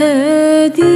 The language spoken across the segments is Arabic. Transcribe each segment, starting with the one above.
الهادي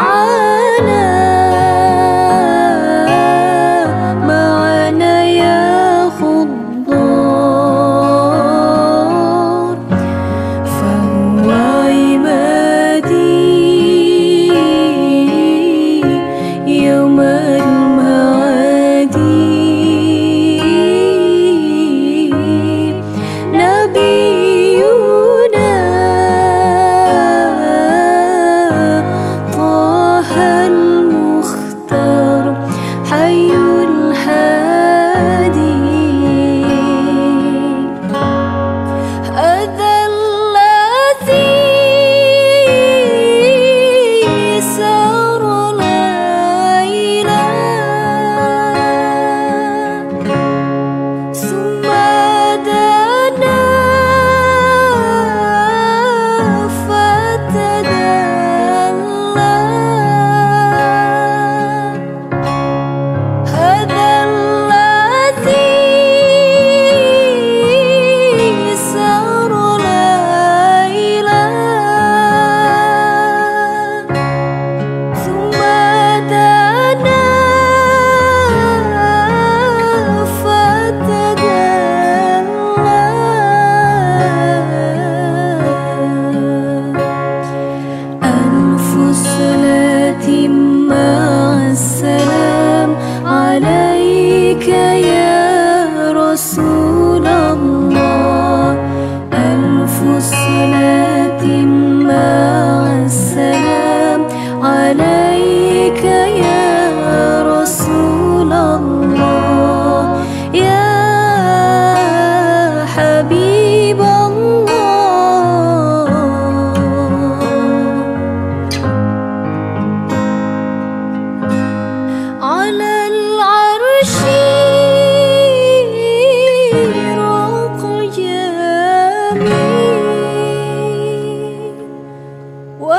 عليك يا رسول الله. ألف صلاة مع السلام عليك.